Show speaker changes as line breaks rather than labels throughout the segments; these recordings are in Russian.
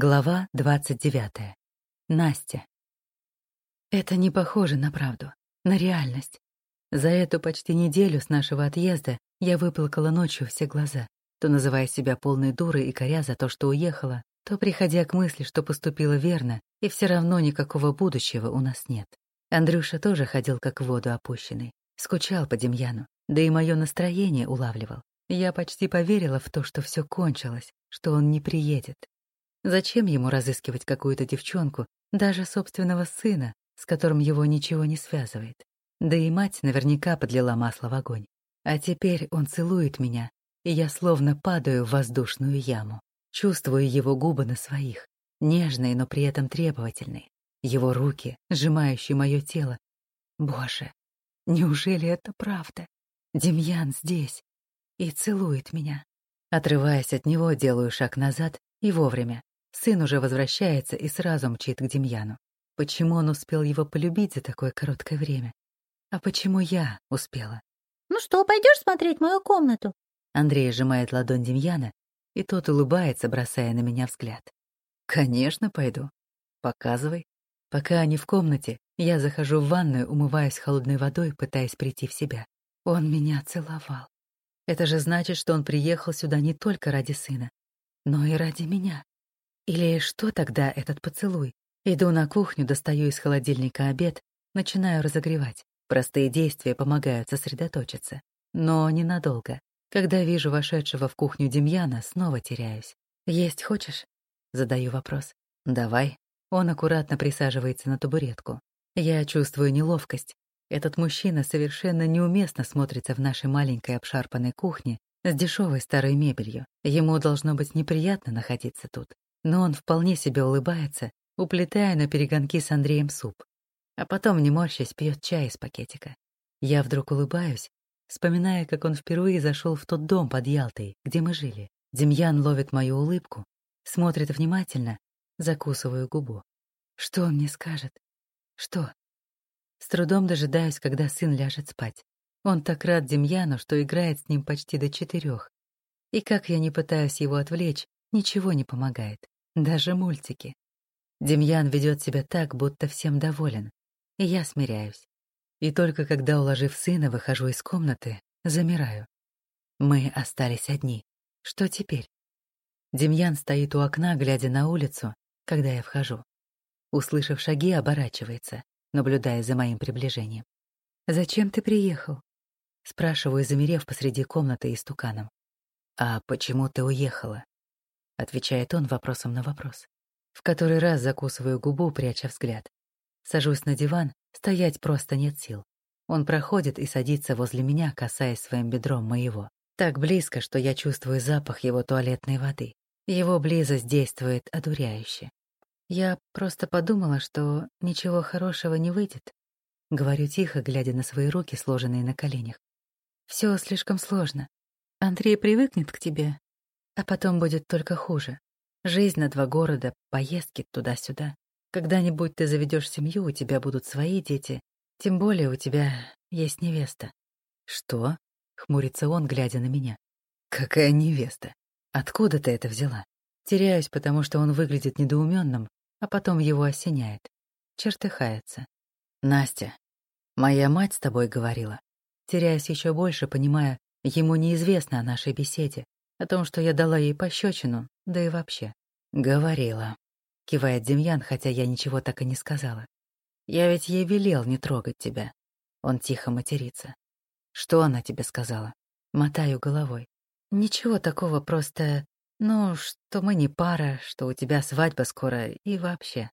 Глава 29. Настя. Это не похоже на правду, на реальность. За эту почти неделю с нашего отъезда я выплакала ночью все глаза, то называя себя полной дурой и коря за то, что уехала, то приходя к мысли, что поступила верно, и все равно никакого будущего у нас нет. Андрюша тоже ходил как в воду опущенный, скучал по Демьяну, да и мое настроение улавливал. Я почти поверила в то, что все кончилось, что он не приедет, Зачем ему разыскивать какую-то девчонку, даже собственного сына, с которым его ничего не связывает? Да и мать наверняка подлила масло в огонь. А теперь он целует меня, и я словно падаю в воздушную яму. Чувствую его губы на своих, нежные, но при этом требовательные. Его руки, сжимающие мое тело. Боже, неужели это правда? Демьян здесь и целует меня. Отрываясь от него, делаю шаг назад и вовремя. Сын уже возвращается и сразу мчит к Демьяну. Почему он успел его полюбить за такое короткое время? А почему я успела?
«Ну что, пойдешь смотреть мою комнату?»
Андрей сжимает ладонь Демьяна, и тот улыбается, бросая на меня взгляд. «Конечно, пойду. Показывай». Пока они в комнате, я захожу в ванную, умываясь холодной водой, пытаясь прийти в себя. Он меня целовал. Это же значит, что он приехал сюда не только ради сына, но и ради меня. Или что тогда этот поцелуй? Иду на кухню, достаю из холодильника обед, начинаю разогревать. Простые действия помогают сосредоточиться. Но ненадолго. Когда вижу вошедшего в кухню Демьяна, снова теряюсь. «Есть хочешь?» Задаю вопрос. «Давай». Он аккуратно присаживается на табуретку. Я чувствую неловкость. Этот мужчина совершенно неуместно смотрится в нашей маленькой обшарпанной кухне с дешевой старой мебелью. Ему должно быть неприятно находиться тут но он вполне себе улыбается, уплетая на перегонки с Андреем суп. А потом, не морщась, пьет чай из пакетика. Я вдруг улыбаюсь, вспоминая, как он впервые зашел в тот дом под Ялтой, где мы жили. Демьян ловит мою улыбку, смотрит внимательно, закусываю губу. Что он мне скажет? Что? С трудом дожидаюсь, когда сын ляжет спать. Он так рад Демьяну, что играет с ним почти до четырех. И как я не пытаюсь его отвлечь, Ничего не помогает, даже мультики. Демьян ведет себя так, будто всем доволен, и я смиряюсь. И только когда, уложив сына, выхожу из комнаты, замираю. Мы остались одни. Что теперь? Демьян стоит у окна, глядя на улицу, когда я вхожу. Услышав шаги, оборачивается, наблюдая за моим приближением. «Зачем ты приехал?» Спрашиваю, замерев посреди комнаты истуканом. «А почему ты уехала?» Отвечает он вопросом на вопрос. В который раз закусываю губу, пряча взгляд. Сажусь на диван, стоять просто нет сил. Он проходит и садится возле меня, касаясь своим бедром моего. Так близко, что я чувствую запах его туалетной воды. Его близость действует одуряюще. Я просто подумала, что ничего хорошего не выйдет. Говорю тихо, глядя на свои руки, сложенные на коленях. Все слишком сложно. Андрей привыкнет к тебе, а потом будет только хуже. Жизнь на два города, поездки туда-сюда. Когда-нибудь ты заведешь семью, у тебя будут свои дети. Тем более у тебя есть невеста. Что? Хмурится он, глядя на меня. Какая невеста? Откуда ты это взяла? Теряюсь, потому что он выглядит недоуменным, а потом его осеняет. Чертыхается. Настя, моя мать с тобой говорила. Теряюсь еще больше, понимая, ему неизвестно о нашей беседе, о том, что я дала ей пощечину, да и вообще. Говорила. Кивает Демьян, хотя я ничего так и не сказала. Я ведь ей велел не трогать тебя. Он тихо матерится. Что она тебе сказала? Мотаю головой. Ничего такого, просто... Ну, что мы не пара, что у тебя свадьба скоро и вообще.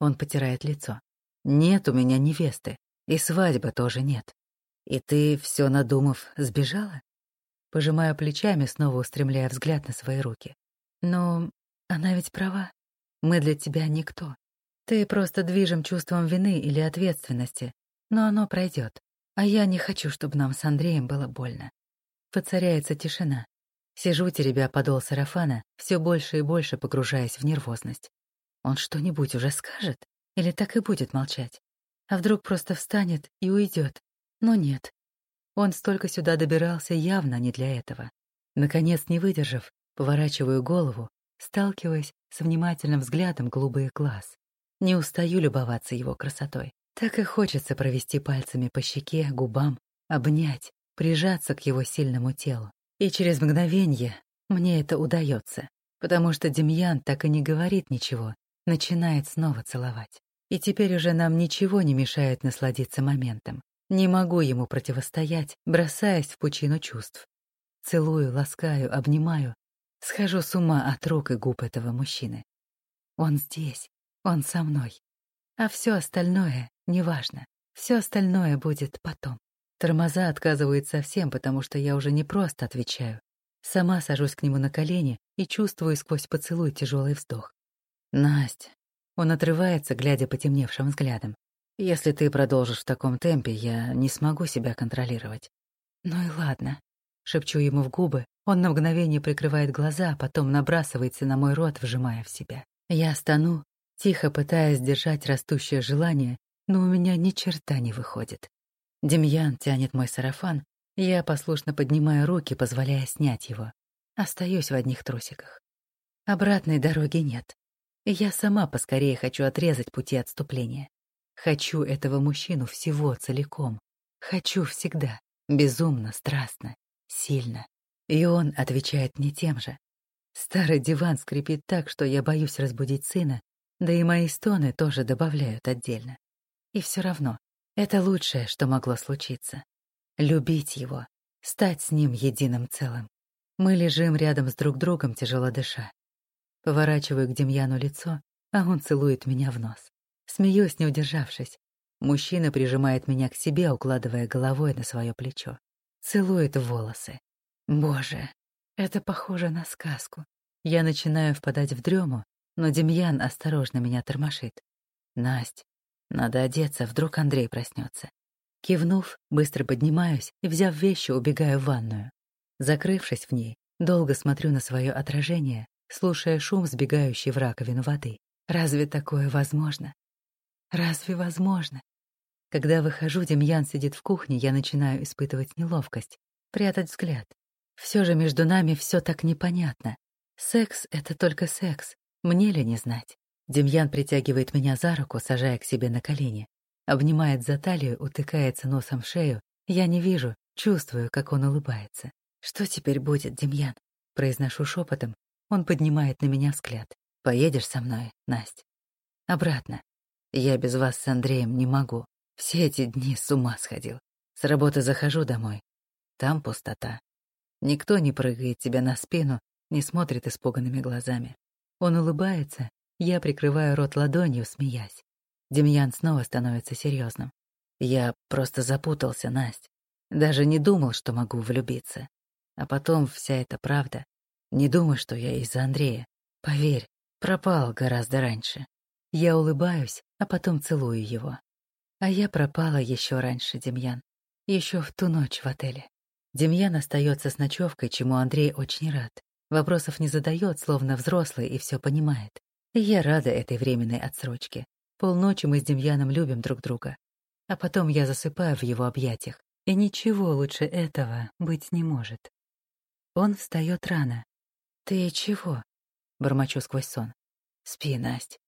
Он потирает лицо. Нет у меня невесты, и свадьбы тоже нет. И ты, все надумав, сбежала? Пожимая плечами, снова устремляя взгляд на свои руки. Но она ведь права. Мы для тебя никто. Ты просто движим чувством вины или ответственности, но оно пройдет. А я не хочу, чтобы нам с Андреем было больно. Поцаряется тишина. Сижу, теребя подол сарафана, все больше и больше погружаясь в нервозность. Он что-нибудь уже скажет? Или так и будет молчать? А вдруг просто встанет и уйдет? Но нет, он столько сюда добирался явно не для этого. Наконец, не выдержав, поворачиваю голову, сталкиваясь с внимательным взглядом голубых глаз. Не устаю любоваться его красотой. Так и хочется провести пальцами по щеке, губам, обнять, прижаться к его сильному телу. И через мгновение мне это удается, потому что Демьян так и не говорит ничего, начинает снова целовать. И теперь уже нам ничего не мешает насладиться моментом. Не могу ему противостоять, бросаясь в пучину чувств. Целую, ласкаю, обнимаю. Схожу с ума от рук и губ этого мужчины. Он здесь, он со мной. А все остальное неважно. Все остальное будет потом. Тормоза отказывают совсем, потому что я уже не просто отвечаю. Сама сажусь к нему на колени и чувствую сквозь поцелуй тяжелый вздох. Настя, он отрывается, глядя потемневшим взглядом. «Если ты продолжишь в таком темпе, я не смогу себя контролировать». «Ну и ладно», — шепчу ему в губы. Он на мгновение прикрывает глаза, а потом набрасывается на мой рот, вжимая в себя. Я стану, тихо пытаясь сдержать растущее желание, но у меня ни черта не выходит. Демьян тянет мой сарафан, я послушно поднимаю руки, позволяя снять его. Остаюсь в одних трусиках. Обратной дороги нет. Я сама поскорее хочу отрезать пути отступления. Хочу этого мужчину всего целиком. Хочу всегда. Безумно, страстно, сильно. И он отвечает мне тем же. Старый диван скрипит так, что я боюсь разбудить сына, да и мои стоны тоже добавляют отдельно. И все равно, это лучшее, что могло случиться. Любить его, стать с ним единым целым. Мы лежим рядом с друг другом, тяжело дыша. Поворачиваю к Демьяну лицо, а он целует меня в нос. Смеюсь, не удержавшись. Мужчина прижимает меня к себе, укладывая головой на свое плечо. Целует волосы. Боже, это похоже на сказку. Я начинаю впадать в дрему, но Демьян осторожно меня тормошит. «Насть, надо одеться, вдруг Андрей проснется. Кивнув, быстро поднимаюсь и, взяв вещи, убегаю в ванную. Закрывшись в ней, долго смотрю на свое отражение, слушая шум, сбегающий в раковину воды. Разве такое возможно? Разве возможно? Когда выхожу, Демьян сидит в кухне, я начинаю испытывать неловкость, прятать взгляд. Все же между нами все так непонятно. Секс — это только секс, мне ли не знать? Демьян притягивает меня за руку, сажая к себе на колени. Обнимает за талию, утыкается носом в шею. Я не вижу, чувствую, как он улыбается. «Что теперь будет, Демьян?» Произношу шепотом, он поднимает на меня взгляд. «Поедешь со мной, Настя?» «Обратно. Я без вас с Андреем не могу. Все эти дни с ума сходил. С работы захожу домой. Там пустота. Никто не прыгает тебе на спину, не смотрит испуганными глазами. Он улыбается, я прикрываю рот ладонью, смеясь. Демьян снова становится серьезным. Я просто запутался, Настя. Даже не думал, что могу влюбиться. А потом вся эта правда. Не думай, что я из-за Андрея. Поверь, пропал гораздо раньше. Я улыбаюсь, а потом целую его. А я пропала еще раньше, Демьян. Еще в ту ночь в отеле. Демьян остается с ночевкой, чему Андрей очень рад. Вопросов не задает, словно взрослый и все понимает. Я рада этой временной отсрочке. Полночи мы с Демьяном любим друг друга. А потом я засыпаю в его объятиях. И ничего лучше этого быть не может. Он встает рано, «Ты чего?» — бормочу сквозь сон. «Спи, Насть.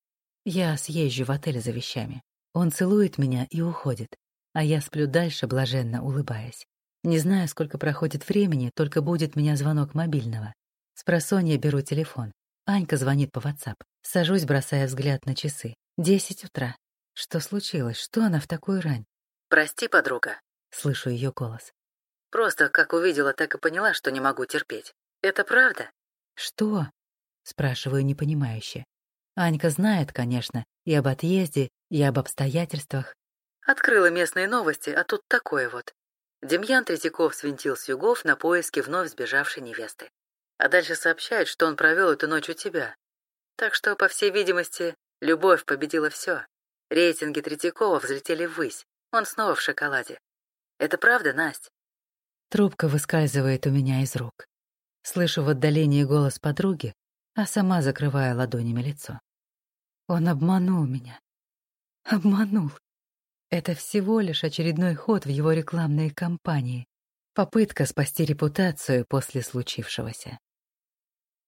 Я съезжу в отель за вещами». Он целует меня и уходит, а я сплю дальше, блаженно улыбаясь. Не знаю, сколько проходит времени, только будет меня звонок мобильного. С просонья беру телефон. Анька звонит по WhatsApp. Сажусь, бросая взгляд на часы. Десять утра. Что случилось? Что она в такую рань?
«Прости, подруга», —
слышу ее голос.
«Просто как увидела, так и поняла, что не могу терпеть. Это правда?»
«Что?» — спрашиваю непонимающе. Анька знает, конечно, и об отъезде, и об обстоятельствах.
Открыла местные новости, а тут такое вот. Демьян Третьяков свинтил с югов на поиски вновь сбежавшей невесты. А дальше сообщает, что он провел эту ночь у тебя. Так что, по всей видимости, любовь победила все. Рейтинги Третьякова взлетели ввысь. Он снова в шоколаде. Это правда, Настя?
Трубка выскальзывает у меня из рук. Слышу в отдалении голос подруги, а сама закрываю ладонями лицо. Он обманул меня. Обманул. Это всего лишь очередной ход в его рекламной кампании. Попытка спасти репутацию после случившегося.